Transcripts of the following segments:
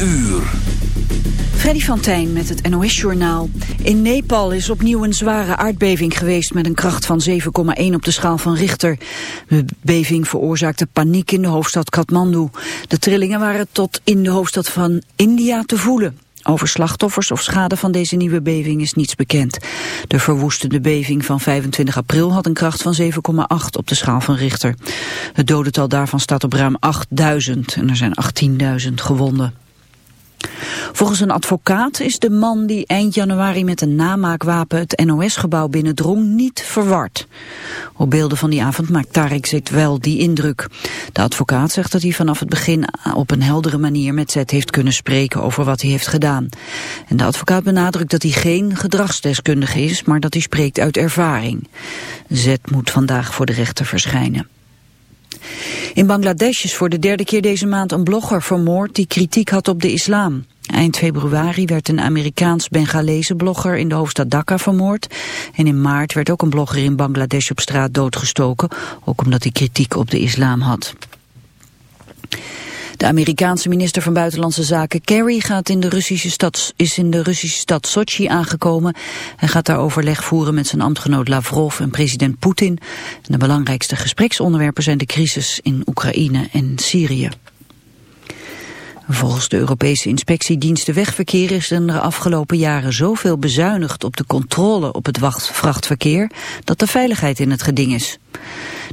uur. Freddy van Tijn met het NOS-journaal. In Nepal is opnieuw een zware aardbeving geweest met een kracht van 7,1 op de schaal van Richter. De beving veroorzaakte paniek in de hoofdstad Kathmandu. De trillingen waren tot in de hoofdstad van India te voelen. Over slachtoffers of schade van deze nieuwe beving is niets bekend. De verwoestende beving van 25 april had een kracht van 7,8 op de schaal van Richter. Het dodental daarvan staat op ruim 8000 en er zijn 18.000 gewonden. Volgens een advocaat is de man die eind januari met een namaakwapen het NOS-gebouw binnendrong niet verward. Op beelden van die avond maakt Tarek zit wel die indruk. De advocaat zegt dat hij vanaf het begin op een heldere manier met Zet heeft kunnen spreken over wat hij heeft gedaan. En de advocaat benadrukt dat hij geen gedragsdeskundige is, maar dat hij spreekt uit ervaring. Zet moet vandaag voor de rechter verschijnen. In Bangladesh is voor de derde keer deze maand een blogger vermoord die kritiek had op de islam. Eind februari werd een Amerikaans-Bengalese blogger in de hoofdstad Dhaka vermoord. En in maart werd ook een blogger in Bangladesh op straat doodgestoken, ook omdat hij kritiek op de islam had. De Amerikaanse minister van Buitenlandse Zaken Kerry gaat in de Russische stad, is in de Russische stad Sochi aangekomen. Hij gaat daar overleg voeren met zijn ambtgenoot Lavrov en president Poetin. de belangrijkste gespreksonderwerpen zijn de crisis in Oekraïne en Syrië. Volgens de Europese inspectiediensten wegverkeer is er de afgelopen jaren zoveel bezuinigd op de controle op het vrachtverkeer dat de veiligheid in het geding is.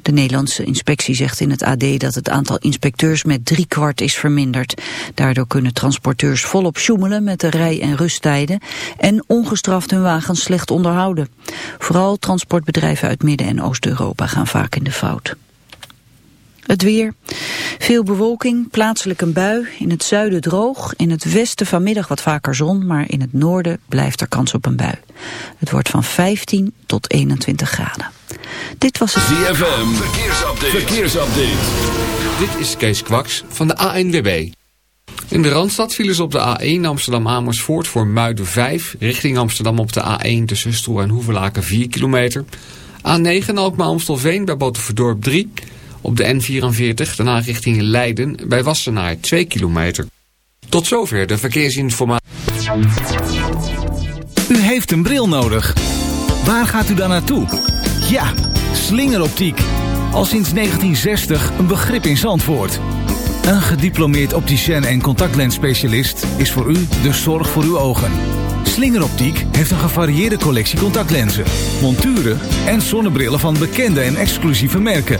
De Nederlandse inspectie zegt in het AD dat het aantal inspecteurs met drie kwart is verminderd. Daardoor kunnen transporteurs volop sjoemelen met de rij- en rusttijden en ongestraft hun wagens slecht onderhouden. Vooral transportbedrijven uit Midden- en Oost-Europa gaan vaak in de fout. Het weer. Veel bewolking, plaatselijk een bui. In het zuiden droog. In het westen vanmiddag wat vaker zon. Maar in het noorden blijft er kans op een bui. Het wordt van 15 tot 21 graden. Dit was het... ZFM. Verkeersupdate. Verkeersupdate. Dit is Kees Kwaks van de ANWB. In de Randstad vielen ze op de A1 Amsterdam-Amersfoort voor Muiden 5. Richting Amsterdam op de A1 tussen Stroe en Hoevelaken 4 kilometer. A9 Alkmaar-Amstelveen bij Bottenverdorp 3 op de N44, daarna richting Leiden, bij Wassenaar 2 kilometer. Tot zover de verkeersinformatie. U heeft een bril nodig. Waar gaat u dan naartoe? Ja, slingeroptiek. Al sinds 1960 een begrip in Zandvoort. Een gediplomeerd opticien en contactlensspecialist is voor u de zorg voor uw ogen. Slingeroptiek heeft een gevarieerde collectie contactlenzen, monturen en zonnebrillen van bekende en exclusieve merken.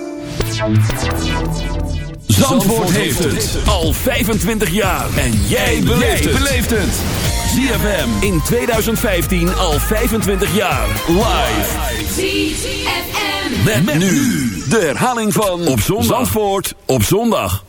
Zandvoort heeft het al 25 jaar. En jij beleeft het. ZFM in 2015 al 25 jaar. Live. ZFM. Met, met nu de herhaling van Op zondag. Zandvoort op zondag.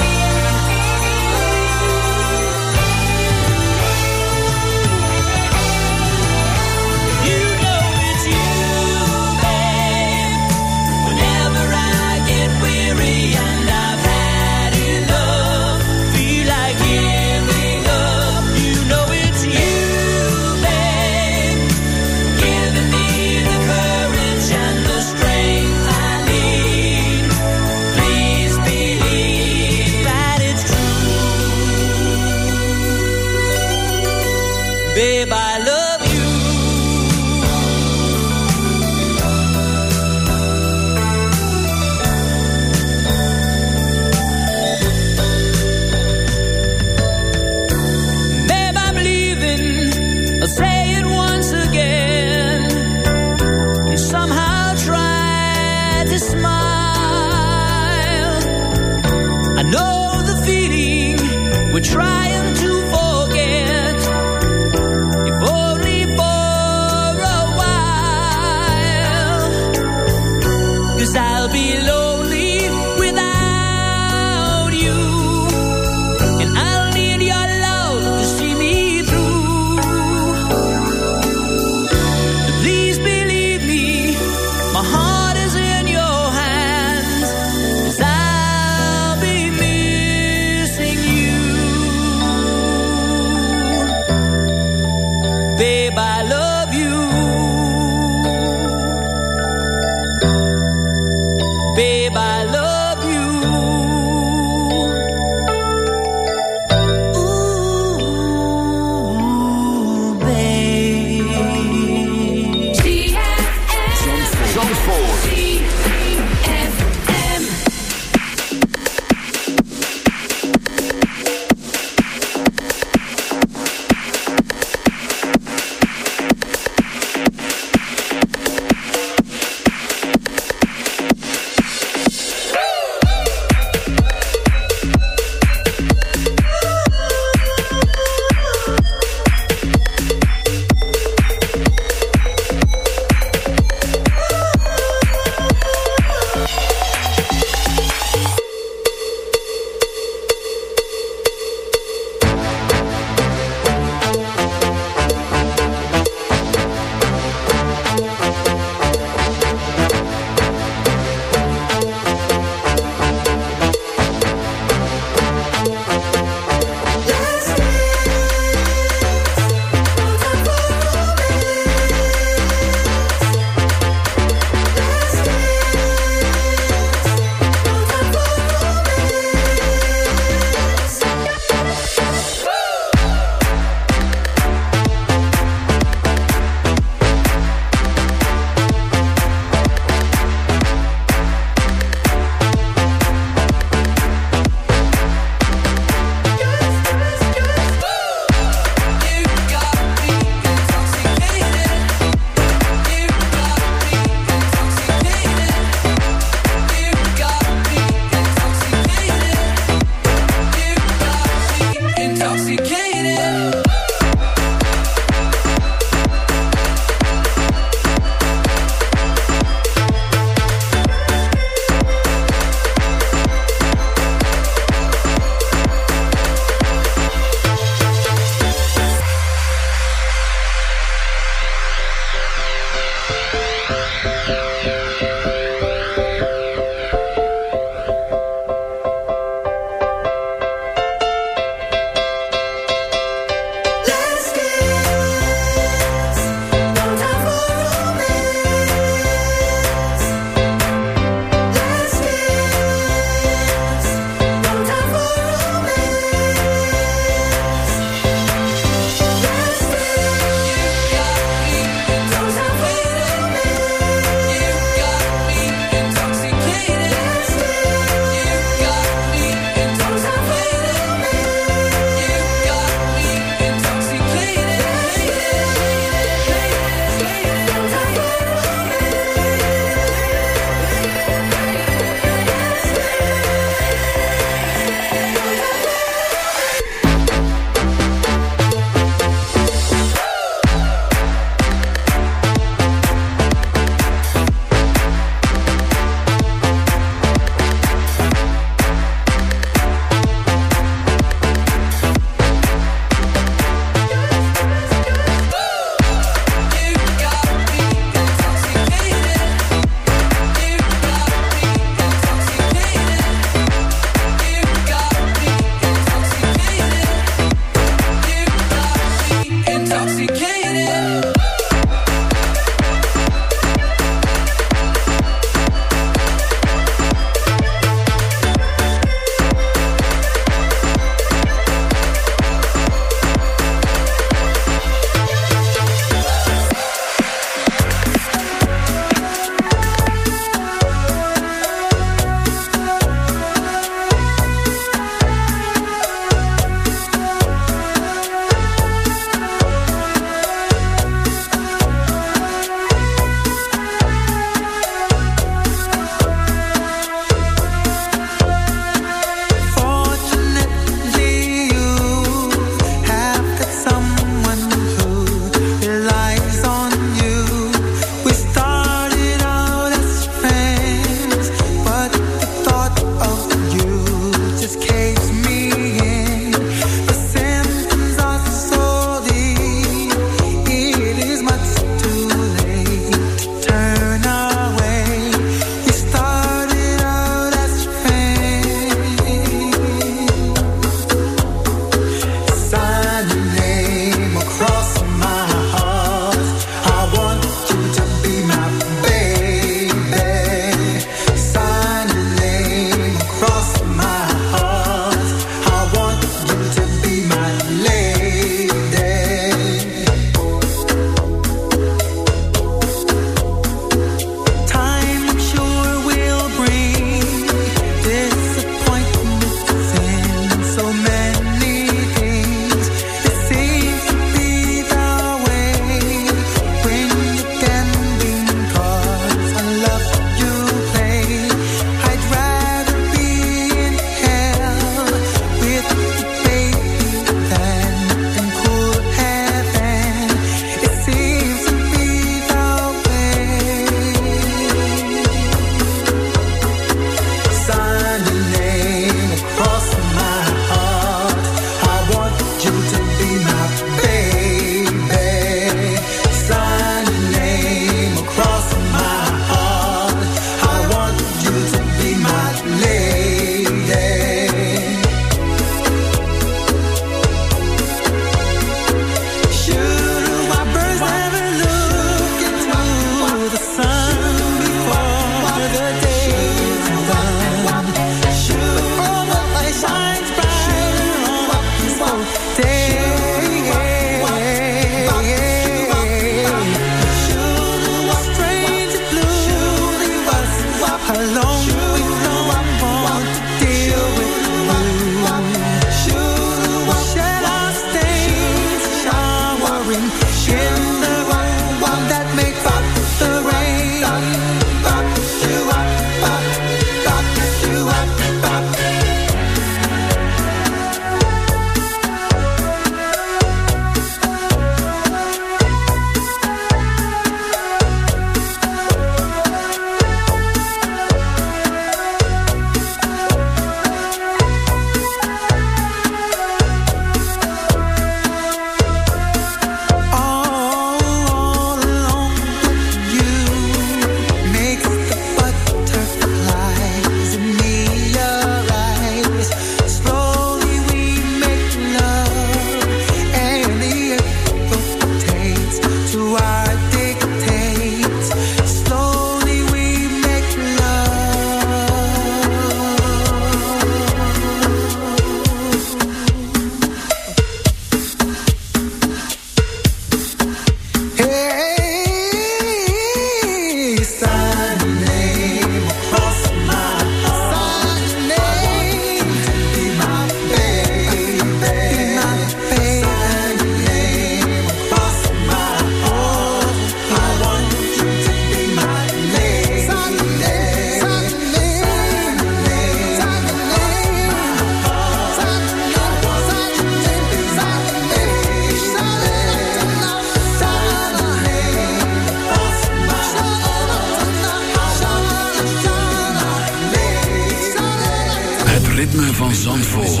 Zandvoort.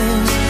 happens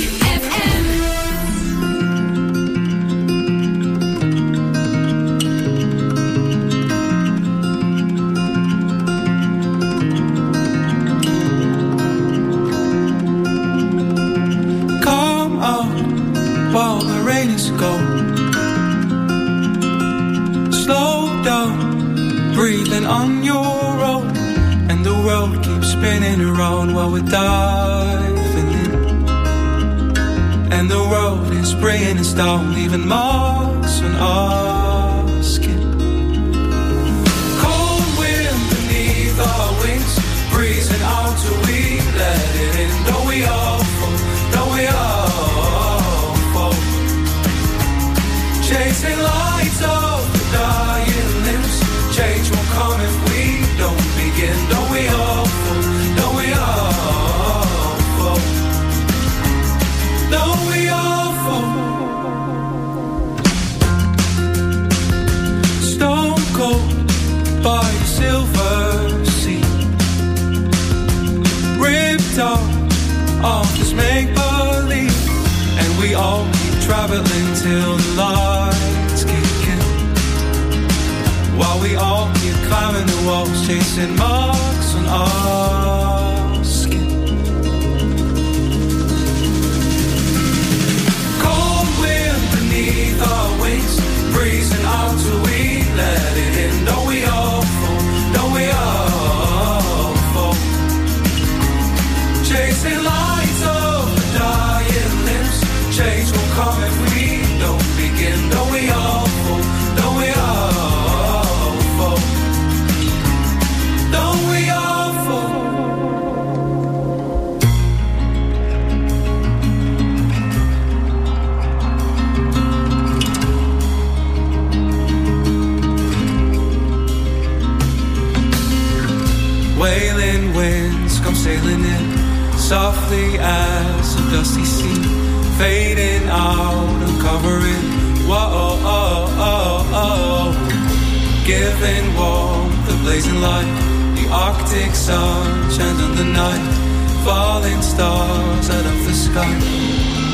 falling stars out of the sky.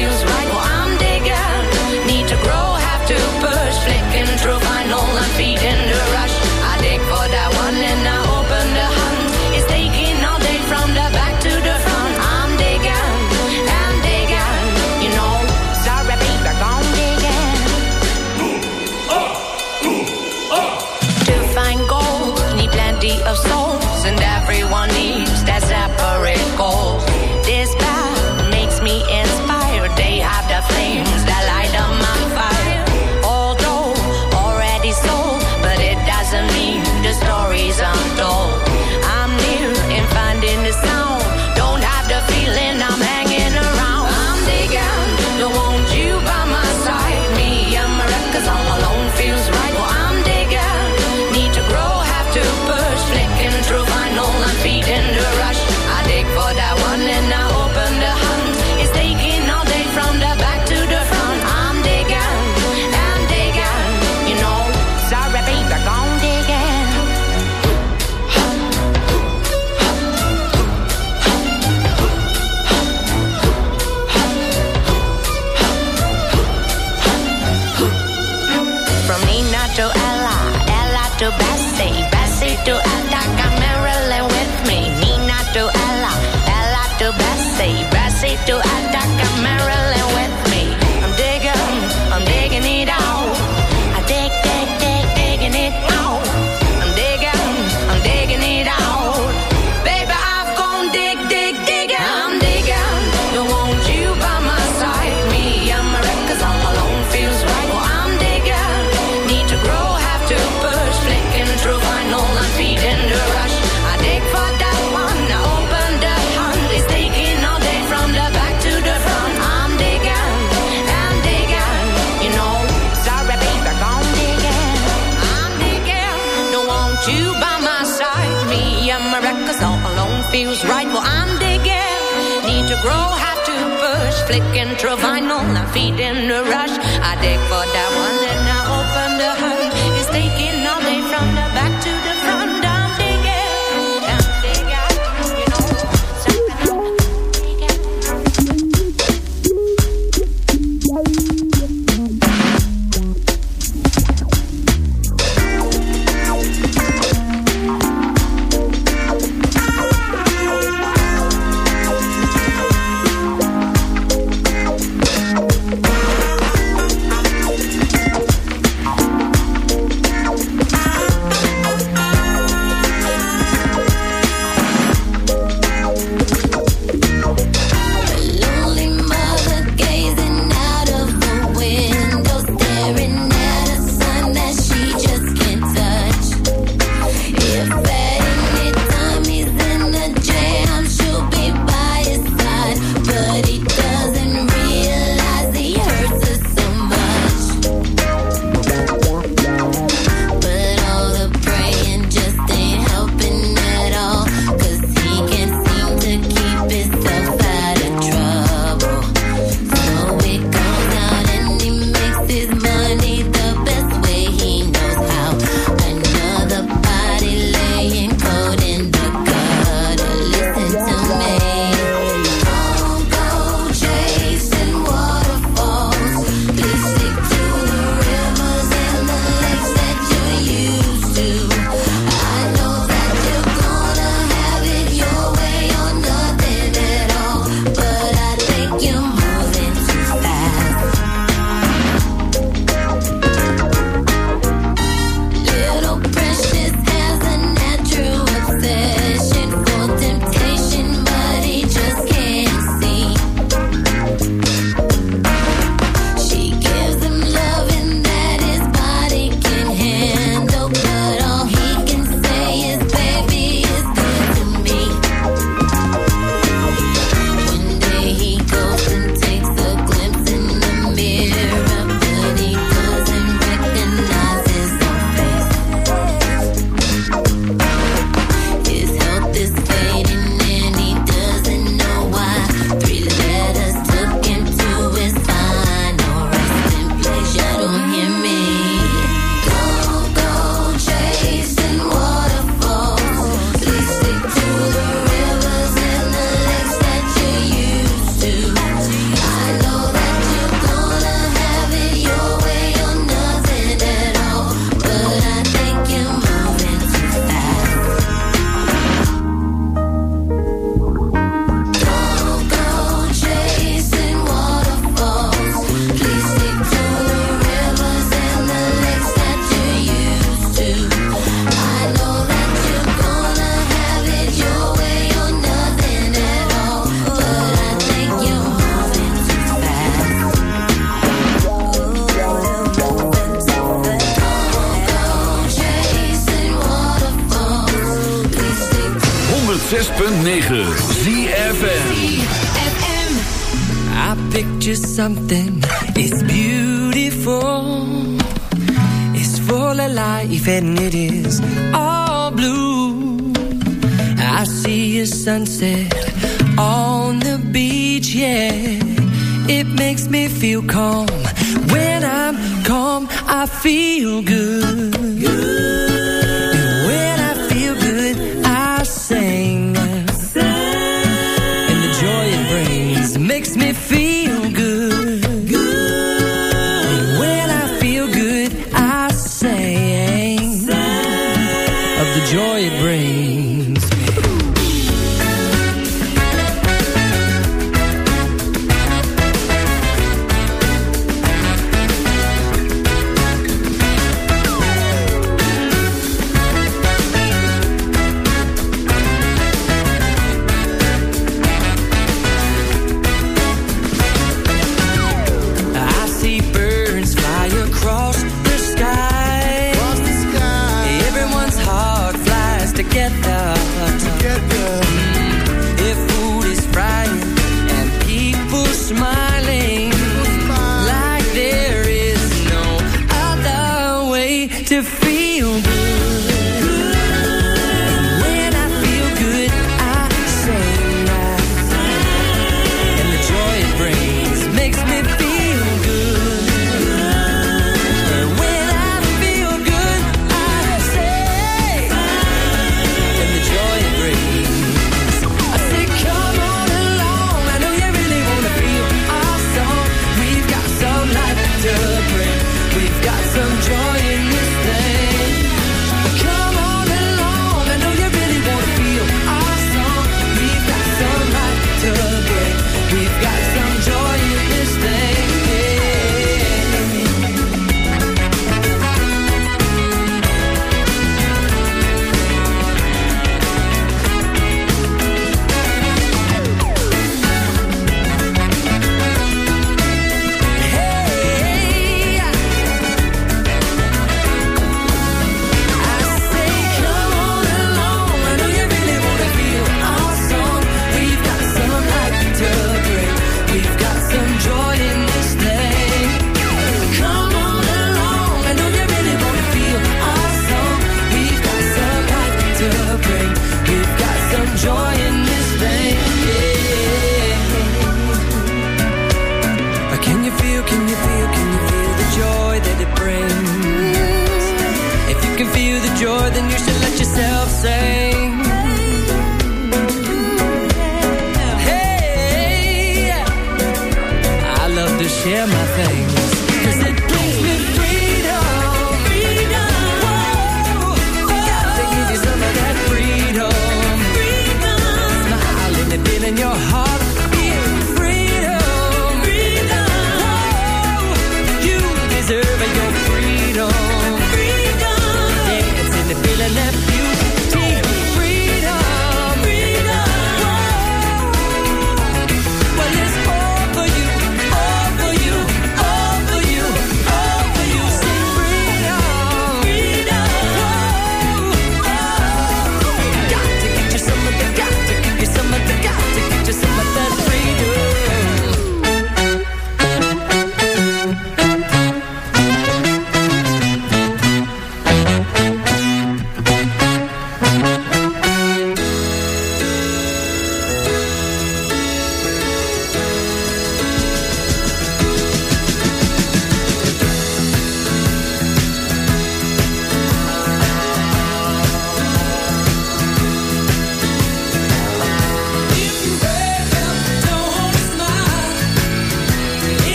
feels flicking through I'm feeding the rush. I dig for that one. 106.9 ZFN I picture something, it's beautiful. It's full of life and it is all blue. I see a sunset on the beach, yeah. It makes me feel calm. When I'm calm, I feel good, good.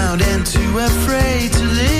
and too afraid to live.